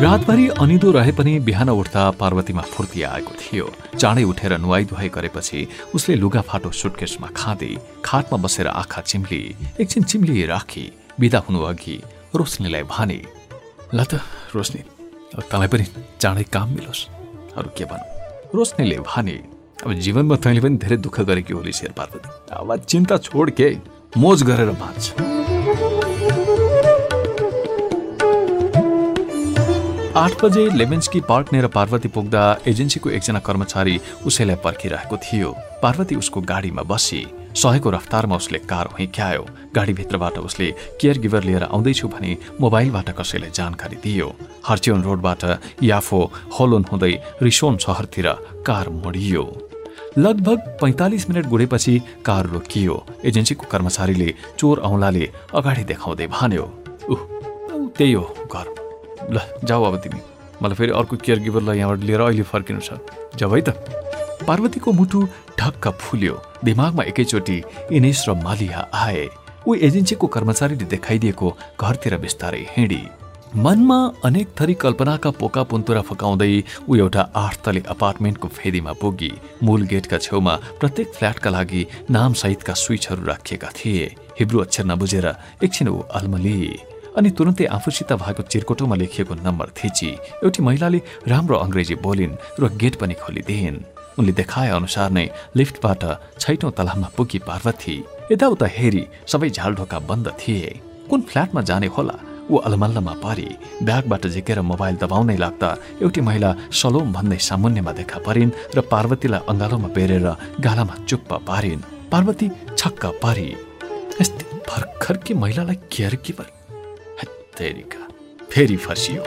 रातभरि अनिदो रहे पनि बिहान उठ्दा पार्वतीमा फुर्ती आएको थियो। चाँडै उठेर नुहाई धुवाई गरेपछि उसले लुगा फाटो सुटकेसमा खाँदै खाटमा बसेर आँखा चिम्ली एकछिन चिम्ली राखी बिदा हुनु अघि रोशनीलाई भने ल त रोशनी तँलाई पनि चाँडै काम मिलोस्। अरू के भनौँ? रोशनीले भने अब जीवनमा तैँले पनि धेरै दुःख गरेकी होली शेर पार्वती। अब चिन्ता छोड के मोज गरेर बाँच्छ आठ बजे लेमेन्सकी पार्कनेर पार्वती पुग्दा एजेन्सीको एकजना कर्मचारी उसैलाई पर्खिरहेको थियो। पार्वती उसको गाडीमा बसी। सहेको रफ्तारमा उसले कार हिँक्यायो गाडीभित्रबाट उसले केयर गिभर लिएर आउँदैछु भने मोबाइलबाट कसैलाई जानकारी दियो। हर्च्योन रोडबाट याफो होलोन हुँदै रिसोन सहरतिर कार मोडियो। लगभग पैँतालिस मिनट गुडेपछि कार रोकियो। एजेन्सीको कर्मचारीले चोर औँलाले अगाडि देखाउँदै भन्यो उह त्यही हो घर। ल जाऊ अब तिमी। मलाई फेरि अर्को केयर गिभरलाई यहाँबाट लिएर अहिले फर्किनु छ। जाऊ है त। पार्वतीको मुटु ढक्क फुल्यो। दिमागमा एकैचोटि इनेस र मालिया आए। ऊ एजेन्सीको कर्मचारीले देखाइदिएको घरतिर बिस्तारै हिँडी। मनमा अनेक थरी कल्पनाका पोका पुन्तुरा फकाउँदै ऊ एउटा आठ तले अपार्टमेन्टको फेदीमा पुगी। मूल गेटका छेउमा प्रत्येक फ्ल्याटका लागि नामसहितका स्विचहरू राखिएका थिए। हिब्रू अक्षर नबुझेर एकछिन ऊ अल्मली अनि तुरन्तै आफूसित भएको चिरकोटोमा लेखिएको नम्बर थिची। एउटी महिलाले राम्रो अङ्ग्रेजी बोलिन् र गेट पनि खोलिदिइन् उनले देखाए अनुसार नै लिफ्टबाट छैटौँ तलामा पुगी पार्वती यताउता हेरी सबै झालढोका बन्द थिए। कुन फ्ल्याटमा जाने होला? ऊ अलमल्लमा पारी। ब्यागबाट झिकेर मोबाइल दबाउनै लाग्दा एउटी महिला सलोम भन्दै सामुन्यमा देखा परिन् र पार्वतीलाई अङ्गालोमा बेरेर गालामा चुप्प पारिन्। पार्वती छक्क पारी। यस्तै भर्खर महिलालाई केयर कि तेरिका फेरि फर्सियो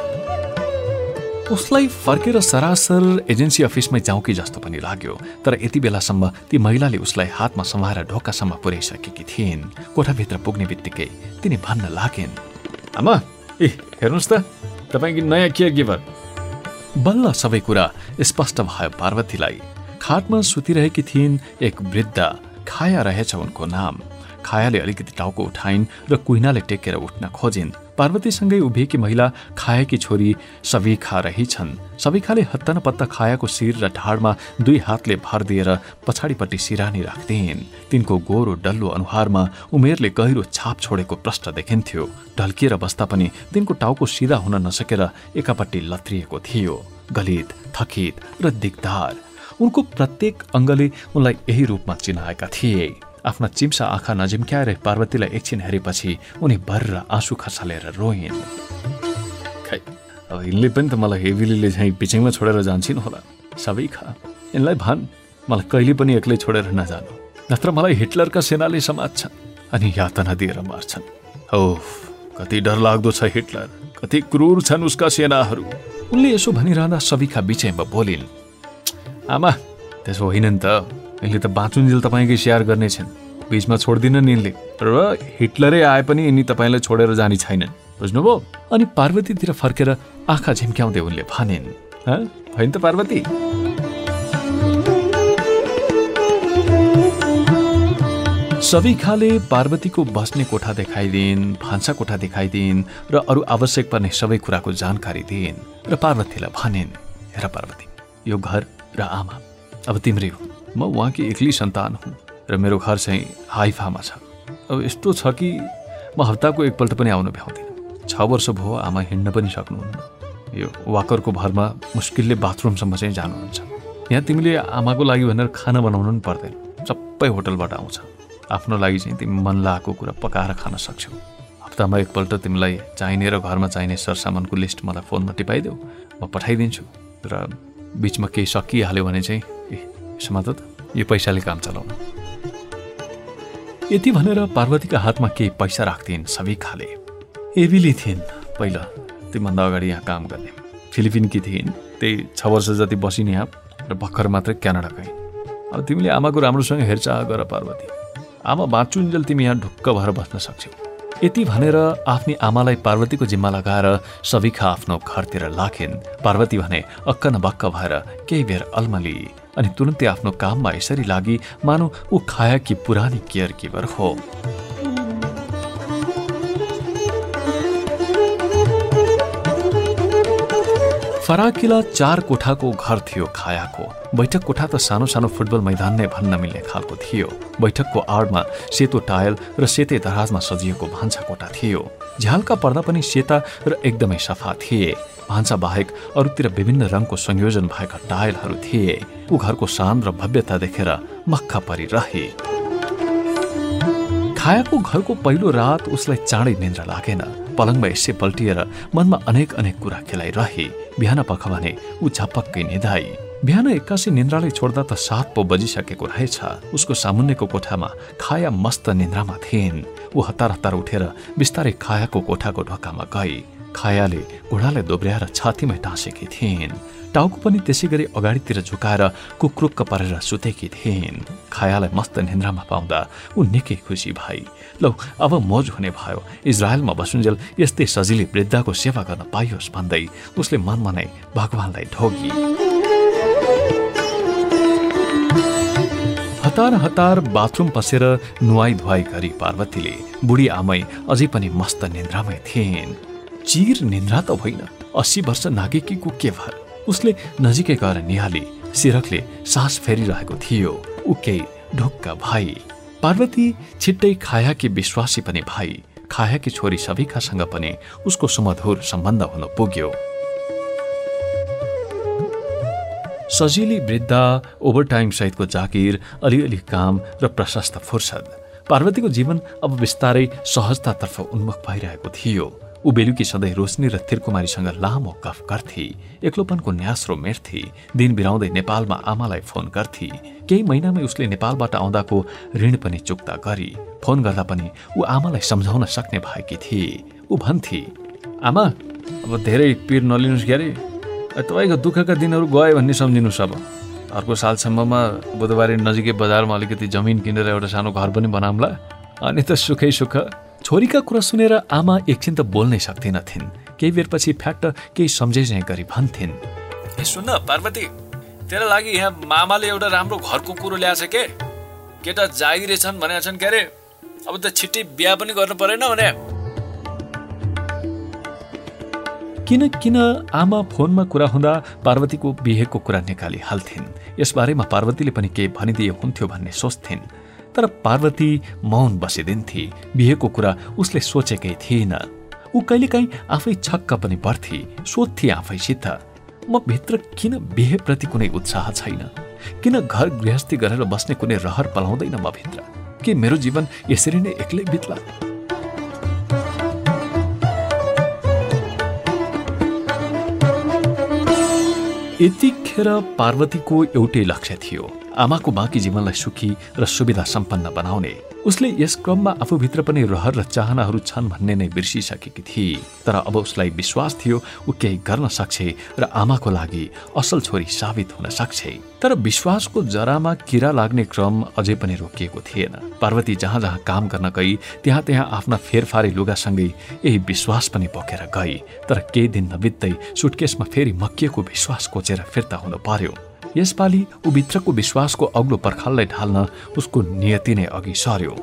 उसलाई फर्केर सरासर एजेन्सी अफिसमै जाउँ कि जस्तो पनि लाग्यो तर यति बेलासम्म ती महिलाले उसलाई हातमा समाएर ढोकासम्म पुर्याइसकेकी थिइन् कोठाभित्र पुग्ने बित्तिकै तिनी भन्न लागिन् आमा ए हेर्नुहोस् त तपाईँकी नयाँ केयर गिभर बल्ल सबै कुरा स्पष्ट भयो पार्वतीलाई खाटमा सुतिरहेकी थिइन् एक वृद्ध खाया रहेछ उनको नाम खायाले अलिकति टाउको उठाइन् र कुइनाले टेकेर उठ्न खोजिन् पार्वतीसँगै उभिएकी महिला खायाकी छोरी सविखा रहेछन् सविखाले हत्ता पत्ता खायाको शिर र ढाडमा दुई हातले भर दिएर पछाडिपट्टि सिरानी राख्दिन्। तिनको गोरो डल्लो अनुहारमा उमेरले गहिरो छाप छोडेको प्रष्ट देखिन्थ्यो। ढल्किएर बस्दा पनि तिनको टाउको सिधा हुन नसकेर एकापट्टि लत्रिएको थियो। गलित थकित र दिगदार। उनको प्रत्येक अङ्गले उनलाई यही रूपमा चिनाएका थिए। आफ्ना चिम्सा आँखा नजिम्क्याएर पार्वतीलाई एकछिन हेरेपछि उनी भर्र आँसु खसालेर रोइन्। खै अब यिनले पनि त मलाई हेभिलीले झैँ पिछैमा छोडेर जान्छन् होला। सबै खा। यिनलाई भन् मलाई कहिले पनि एक्लै छोडेर नजानु। नत्र मलाई हिटलरका सेनाले समात्छन् अनि यातना दिएर मार्छन्। हो कति डर लाग्दो छ हिटलर। कति क्रूर छन् उसका सेनाहरू। उनले यसो भनिरहँदा सबिखा बिचैमा बोलिन् आमा त्यसो होइन नि त। यिनले त बाँचुन्जेल तपाईँकै स्याहार गर्नेछन् बिचमा छोड्दिन नि यिनले र हिटलरै आए पनि यिनी तपाईँलाई छोडेर जाने छैनन्। बुझ्नुभयो? अनि पार्वतीतिर फर्केर आँखा झिम्क्याउँदै उनले भनिन् होइन त पार्वती? सबिखाले पार्वतीको बस्ने कोठा देखाइदिन् भान्सा कोठा देखाइदिन् र अरू आवश्यक पर्ने सबै कुराको जानकारी दिइन् र पार्वतीलाई भनिन् हेर पार्वती यो घर र आमा अब तिम्रै हो। म उहाँकी एक्लै सन्तान हुँ र मेरो घर चाहिँ हाइफामा छ। अब यस्तो छ कि म हप्ताको एकपल्ट पनि आउनु भ्याउँदिनँ। छ वर्ष भयो आमा हिँड्न पनि सक्नुहुन्न। यो वाकरको भरमा मुस्किलले बाथरुमसम्म चाहिँ जानुहुन्छ। यहाँ तिमीले आमाको लागि भनेर खाना बनाउनु पनि पर्दैन। सबै होटलबाट आउँछ। आफ्नो लागि चाहिँ तिमी मन लागेको कुरा पकाएर खान सक्छौ। हप्तामा एकपल्ट तिमीलाई चाहिने र घरमा चाहिने सरसामानको लिस्ट मलाई फोनमा टिपाइदेऊ। म पठाइदिन्छु। र बिचमा केही सकिहाल्यो भने चाहिँ यसमा त यो पैसाले काम चलाउनु। यति भनेर पार्वतीका हातमा केही पैसा राख्थिन् सबै खाले। एभिली थिइन् पहिला त्योभन्दा अगाडि यहाँ काम गर्ने। फिलिपिनकी थिइन् त्यही छ वर्ष जति बसिन् यहाँ र भर्खर मात्रै क्यानाडा गइन् अब तिमीले आमाको राम्रोसँग हेरचाह गर पार्वती। आमा बाँचुन्जेल तिमी यहाँ ढुक्क भएर बस्न सक्छौ। यति भनेर आफ्नी आमालाई पार्वतीको जिम्मा लगाएर सबिखा आफ्नो घरतिर लाखिन्। पार्वती भने अक्क न बक्क भएर केही बेर अल्मली अनि तुरन्तै आफ्नो काममा यसरी लागि मानौ ऊ खाया कि पुरानी केयर किपर हो। फराकिला चार कोठाको घर थियो खायाको। बैठक कोठा त सानो सानो फुटबल मैदान नै भन्न मिल्ने खालको थियो। बैठकको आडमा सेतो टायल र सेते दराजमा सजिएको भान्सा कोठा थियो। झ्यालका पर्दा पनि सेता र एकदमै सफा थिए। भान्सा बाहेक अरूतिर विभिन्न रङको संयोजन भएका टायलहरू थिए। ऊ घरको शान र भव्यता देखेर मक्ख परिरहे। खायाको घरको पहिलो रात उसलाई चाँडै निन्द्रा लागेन। पलङमा यसै पल्टिएर मनमा अनेक अनेक कुरा खेलाइरहे। बिहान पख भने ऊ झपक्कै निधाई। बिहान एक्कासी निन्द्राले छोड्दा त सात पो बजिसकेको रहेछ। उसको सामुन्नेको कोठामा खाया मस्त निन्द्रामा थिइन्। ऊ हतार हतार उठेर बिस्तारै खायाको कोठाको ढोकामा गई। खायाले घोडालाई दोब्र्याएर छातीमै टाँसेकी थिइन्। टाउको पनि त्यसै गरी अगाडितिर झुकाएर कुक्रुक्क परेर सुतेकी थिइन्। खायालाई मस्त निन्द्रामा पाउँदा ऊ निकै खुसी भई लौ अब मोज हुने भयो। इजरायलमा बसुन्जेल यस्तै सजिलै वृद्धाको सेवा गर्न पाइयोस् भन्दै उसले मनमा नै भगवानलाई ढोगी हतार हतार बाथरुम पसेर नुहाई धुवाई गरी पार्वतीले बुढी आमै अझै पनि मस्त निन्द्रामै थिइन्। चिर निन्द्रा त होइन अस्सी वर्ष नागेकीको के भर? उसले नजिकै गएर निहाली सिरकले सास फेरिरहेको थियो। ऊ केही ढुक्क भाइ। पार्वती छिट्टै खायाकी विश्वासी पनि भाइ। खायाकी छोरी सभिकासँग पनि उसको सुमधुर सम्बन्ध हुन पुग्यो। सजिली वृद्ध ओभरटाइम सहितको जागिर अलिअलि काम र प्रशस्त फुर्सद। पार्वतीको जीवन अब बिस्तारै सहजतातर्फ उन्मुख भइरहेको थियो। ऊ बेलुकी सधैँ रोशनी र थिरकुमारीसँग लामो गफ गर्थे। एक्लोपनको न्यास्रो मेर्थे दिन बिराउँदै नेपालमा आमालाई फोन गर्थे। केही महिनामै उसले नेपालबाट आउँदाको ऋण पनि चुक्ता गरी। फोन गर्दा पनि ऊ आमालाई सम्झाउन सक्ने भएकी थिए। ऊ भन्थे आमा अब धेरै पिर नलिनुहोस् क्यारे। तपाईँको दुःखका दिनहरू गयो भन्ने सम्झिनुहोस् अब अर्को सालसम्ममा बुधबारे नजिकै बजारमा अलिकति जमिन किनेर एउटा सानो घर पनि बनाउँला। अनि त सुखै सुख। छोरीका कुरा सुनेर आमा एकछिन त बोल्नै सक्दिनथिन् केही बेरपछि फ्याक्ट केही सम्झे चाहिँ गरी भन्थिन् ए सुन्न पार्वती तेरो लागि यहाँ मामाले एउटा राम्रो घरको कुरो ल्याएछ के? केटा जागिरे छन् भनेका छन् के अरे अब त छिट्टै बिहा पनि गर्नु परेन भने। किन किन आमा फोनमा कुरा हुँदा पार्वतीको बिहेको कुरा निकालिहाल्थिन् यसबारेमा पार्वतीले पनि केही भनिदिए हुन्थ्यो भन्ने सोच्थिन्। तर पार्वती मौन बसिदिन्थे। बिहेको कुरा उसले सोचेकै थिएन। ऊ कहिलेकाहीँ आफै छक्क पनि पर्थे सोध्थे आफैसित म भित्र किन बिहेप्रति कुनै उत्साह छैन? किन घर गृहस्थी गरेर बस्ने कुनै रहर पलाउँदैन म भित्र? के मेरो जीवन यसरी नै एक्लै बित्ला? यतिखेर पार्वतीको एउटै लक्ष्य थियो। आमाको बाँकी जीवनलाई सुखी र सुविधा सम्पन्न बनाउने। उसले यस क्रममा आफूभित्र पनि रहर र चाहनाहरू छन् भन्ने नै बिर्सिसकेकी थिए। तर अब उसलाई विश्वास थियो ऊ केही गर्न सक्छे र आमाको लागि असल छोरी साबित हुन सक्छे। तर विश्वासको जरामा किरा लाग्ने क्रम अझै पनि रोकिएको थिएन। पार्वती जहाँ जहाँ काम गर्न गई त्यहाँ त्यहाँ आफ्ना फेरफारे लुगासँगै यही विश्वास पनि बोकेर गई। तर केही दिन नबित्दै सुटकेसमा फेरि मकिएको विश्वास कोचेर फिर्ता हुनु पर्यो। यसपालि ऊ भित्रको विश्वासको अग्लो पर्खाललाई ढाल्न उसको नियति नै अघि सर्यो।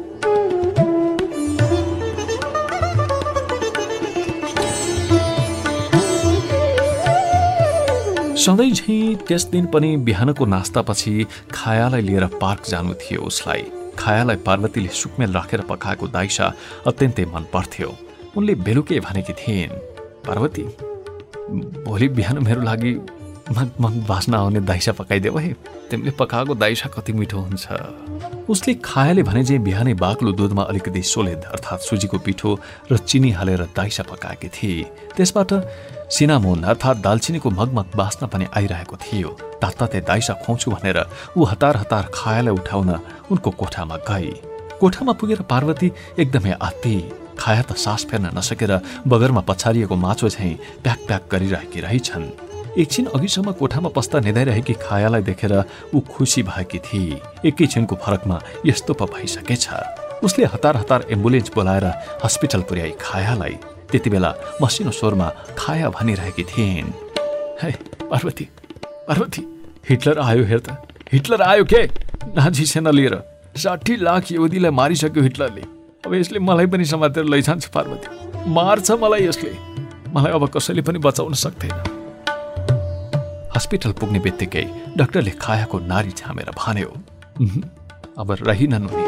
सधैँ झैँ त्यस दिन पनि बिहानको नास्तापछि खायालाई लिएर पार्क जानु थियो उसलाई। खायालाई पार्वतीले सुकमेल राखेर पकाएको दाइसा अत्यन्तै मन पर्थ्यो। उनले बेलुकै भनेकी थिइन् पार्वती भोलि बिहान मेरो लागि मन मन बाँच्न आउने दाइसा पकाइदेऊ है। तिमीले पकाएको दाइसा कति मिठो हुन्छ। उसले खायाले भने चाहिँ बिहानै बाक्लो दुधमा अलिकति सोलेद अर्थात् सुजीको पिठो र चिनी हालेर दाइसा पकाएकी थिए। त्यसबाट सिनामोन अर्थात् दालचिनीको मगमग बाँच्न पनि आइरहेको थियो। तात्ताते दाइसा खुवाउँछु भनेर ऊ हतार हतार खायालाई उठाउन उनको कोठामा गए। कोठामा पुगेर पार्वती एकदमै आत्ती। खाया त सास फेर्न नसकेर बगरमा पछारिएको माछो झैँ प्याक प्याक गरिरहेकी रहेछन्। एकछिन अघिसम्म कोठामा पस्ता निधाइरहेकी खायालाई देखेर ऊ खुसी भएकी थिए एकैछिनको फरकमा यस्तो पो भइसकेछ। उसले हतार हतार एम्बुलेन्स बोलाएर हस्पिटल पुर्याई खायालाई। त्यति बेला मसिनो स्वरमा खाया भनिरहेकी थिइन्। है पार्वती पार्वती हिटलर आयो हेर त। हिटलर आयो के? नाजी सेना लिएर। साठी लाख युवतीलाई मारिसक्यो हिटलरले। अब यसले मलाई पनि समातेर लैजान्छ पार्वती। मार्छ मलाई यसले। मलाई अब कसैले पनि बचाउन सक्दैन। हस्पिटल पुग्ने बित्तिकै डाक्टरले खायाको नारी छामेर भन्यो अब रहेनन् उनी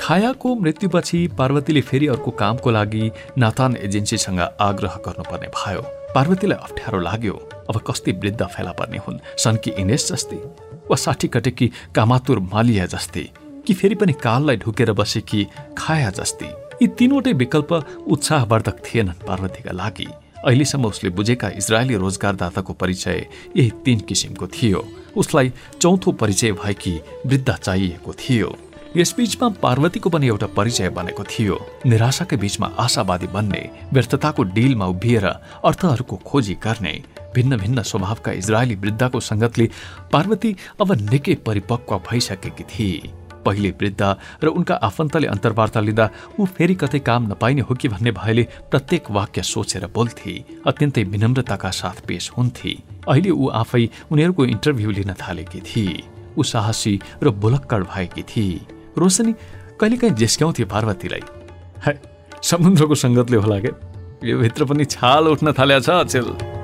खायाको मृत्युपछि पार्वतीले फेरि अर्को कामको लागि नातान एजेन्सीसँग आग्रह गर्नुपर्ने भयो। पार्वतीलाई अप्ठ्यारो लाग्यो। अब कस्ती वृद्ध फेला पर्ने हुन्। सन्की इनेस जस्तै वा साठी कटेकी कामातुर मालिया जस्तै। कि फेरि पनि काललाई ढुकेर बसेकी खाया जस्ती। यी तीनवटै विकल्प उत्साहवर्धक थिएनन् पार्वतीका लागि। अहिलेसम्म उसले बुझेका इजरायली रोजगारदाताको परिचय यही तीन किसिमको थियो। उसलाई चौथो परिचय भएकी वृद्ध चाहिएको थियो। यसबीचमा पार्वतीको पनि एउटा परिचय बनेको थियो। निराशाकै बीचमा आशावादी बन्ने व्यर्थताको डिलमा उभिएर अर्थहरूको खोजी गर्ने भिन्न भिन्न स्वभावका इजरायली वृद्धको सङ्गतले पार्वती अब निकै परिपक्व भइसकेकी थिए। पहिले वृद्ध र उनका आफन्तले अन्तर्वार्ता लिँदा ऊ फेरि कतै काम नपाइने हो कि भन्ने भएले प्रत्येक वाक्य सोचेर बोल्थे अत्यन्तै विनम्रताका साथ पेश हुन्थे। अहिले ऊ आफै उनीहरूको इन्टरभ्यू लिन थालेकी थिए ऊ साहसी र बुलक्कड भएकी थिए रोशनी कहिलेकाहीँ जेस्क्याउँथे पार्वतीलाई? समुद्रको सङ्गतले होला के? यो भित्र पनि छाल उठ्न थाल्या छ अचेल।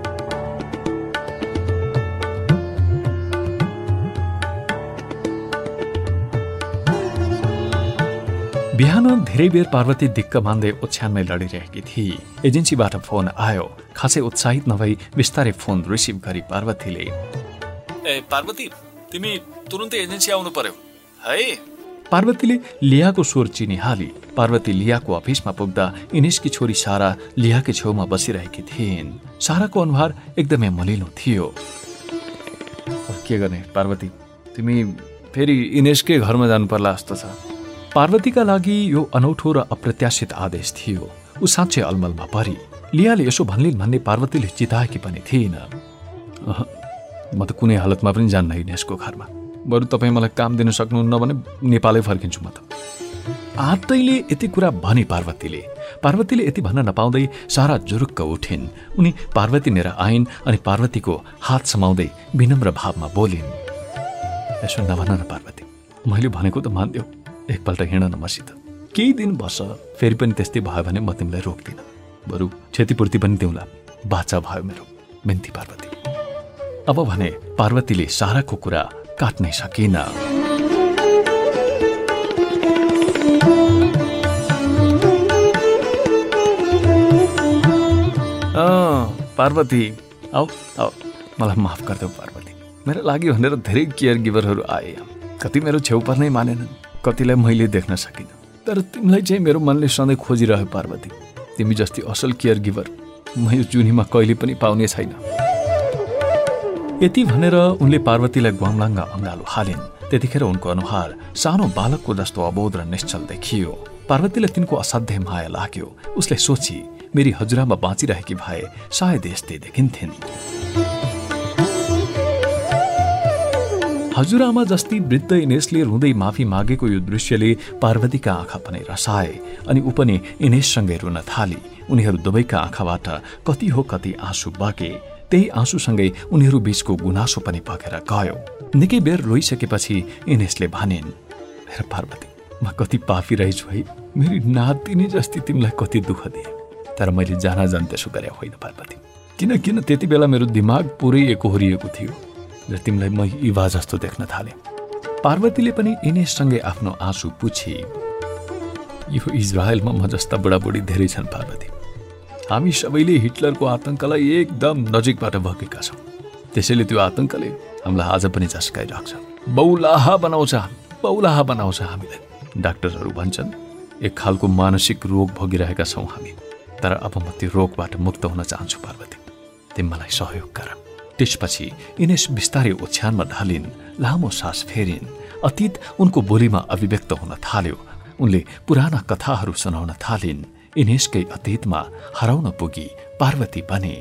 बिहान धेरै बेर पार्वती दिक्क मान्दै ओछ्यानमै लडिरहेकी थिए एजेन्सीबाट फोन आयो। खासै उत्साहित नभई बिस्तारै फोन रिसिभ गरी पार्वतीले ए पार्वती तिमी तुरुन्तै एजेन्सी आउनु पर्यो। है? पार्वतीले लियाको स्वर चिनिहाली पार्वती लियाको अफिसमा पुग्दा इनेसकी छोरी सारा लियाकै छेउमा बसिरहेकी थिइन्। साराको अनुहार एकदमै मलिलो थियो। के गर्ने पार्वती? तिमी फेरि इनेसकै घरमा जानु पर्ला जस्तो छ। पार्वतीका लागि यो अनौठो र अप्रत्याशित आदेश थियो। ऊ साँच्चै अलमलमा परी। लियाले यसो भन्लिन् भन्ने पार्वतीले चिताएकी पनि थिएन म त कुनै हालतमा पनि जान्न इनेसको घरमा। बरु तपाईँ मलाई काम दिन सक्नुहुन्न भने नेपालै फर्किन्छु म त। आतैले यति कुरा भने पार्वतीले। पार्वतीले यति भन्न नपाउँदै सारा जुरुक्क उठिन्। उनी पार्वती नेर आइन् अनि पार्वतीको हात समाउँदै विनम्र भावमा बोलिन् यसो नभन न पार्वती मैले भनेको त मान्देऊ एकपल्ट हिँड मसित केही दिन बस, फेरि पनि त्यस्तै भयो भने म तिमीलाई रोक्दिनँ। बरु, क्षतिपूर्ति पनि दिउँला। बाचा भयो मेरो। बिन्ती पार्वती। अब भने पार्वतीले साराको कुरा काट्नै सकिन। पार्वती। आऊ आऊ। मलाई माफ़ गरिदेऊ पार्वती। मेरो लागि भनेर धेरै केयर गिभरहरू आए। कति मेरो छेउ पर्नै मानेनन्। कतिलाई मैले देख्न सकिनँ। तर तिमीलाई चाहिँ मेरो मनले सधैँ खोजिरह्यो पार्वती। तिमी जस्ती असल केयर गिभर म यो जुनीमा कहिले पनि पाउने छैन। यति भनेर उनले पार्वतीलाई ग्वामलाङ्ग अङ्गालो हालिन्। त्यतिखेर उनको अनुहार सानो बालकको जस्तो अबोध र निश्चल देखियो। पार्वतीलाई तिनको असाध्य माया लाग्यो। उसले सोची मेरी हजुरामा बाँचिरहेकी भए सायद यस्तै देखिन्थिन्। हजुरआमा जस्ती वृद्ध इनेसले रुँदै माफी मागेको यो दृश्यले पार्वतीका आँखा पनि रसाए अनि ऊ पनि इनेससँगै रुन थाली। उनीहरू दुवैका आँखाबाट कति हो कति आँसु बगे। त्यही आँसुसँगै उनीहरू बीचको गुनासो पनि बगेर गयो। निकै बेर रोइसकेपछि इनेसले भनिन् मेरो पार्वती म कति पापी रहेछु है। मेरी नातिनी जस्ती तिमीलाई कति दुःख दिए। तर मैले जान जान त्यसो गरे होइन पार्वती। किन किन त्यति बेला मेरो दिमाग पुरै एकहोरिएको थियो? र तिमीलाई म इवा जस्तो देख्न थाले। पार्वतीले पनि इनेससँगै आफ्नो आँसु पुछे यो इजरायलमा म जस्ता बुढाबुढी धेरै छन् पार्वती। हामी सबैले हिटलरको आतंकलाई एकदम नजिकबाट भकेका छौँ। त्यसैले त्यो आतंकले हामीलाई आज पनि झस्काइरहेको छ। बौलाहा बनाउँछ बौलाहा बनाउँछ हामीलाई। डाक्टरहरू भन्छन् एक खालको मानसिक रोग भोगिरहेका छौँ हामी तर अब म त्यो रोगबाट मुक्त हुन चाहन्छु पार्वती। तिमीलाई सहयोग गर। त्यसपछि इनेस बिस्तारै ओछ्यानमा ढालिन् लामो सास फेरिन्। अतीत उनको बोलीमा अभिव्यक्त हुन थाल्यो। उनले पुराना कथाहरू सुनाउन थालिन्। इनेसकै अतीतमा हराउन पुगी पार्वती बने।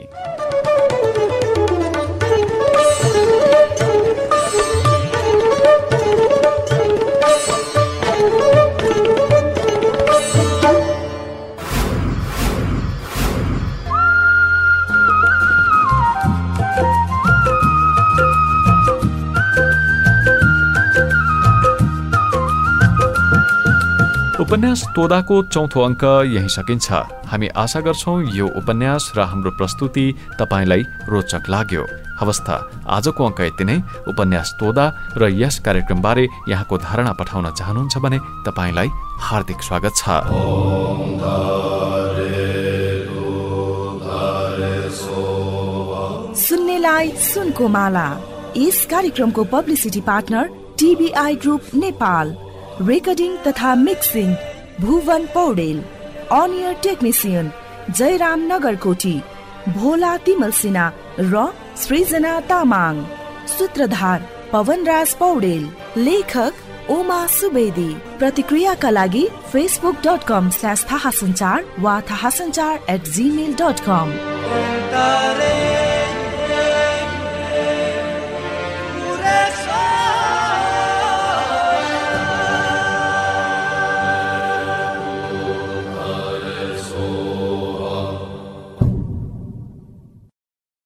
उपन्यास तोदाको चौथो अङ्क यही सकिन्छ। हामी आशा गर्छौँ यो उपन्यास र हाम्रो प्रस्तुति तपाईँलाई रोचक लाग्यो। अवस्था आजको अङ्क यति नै। उपन्यास तोदा र यस कार्यक्रमबारे यहाँको धारणा पठाउन चाहनुहुन्छ भने तपाईँलाई हार्दिक स्वागत छ। सुनको माला। यस कार्यक्रमको publicity partner TBI group Nepal. Recording तथा मिक्सिङ भुवन पौडेल अनियर टेक्निसियन जयराम नगरकोटी, भोला तिमल सिन्हा, र सृजना तामाङ, सूत्रधार पवनराज पौडेल, लेखक उमा सुवेदी। प्रतिक्रियाका लागि फेसबुक डट कम स्ल्यास थाहा सञ्चार वा थाहा सञ्चार एट जिमेल डट कम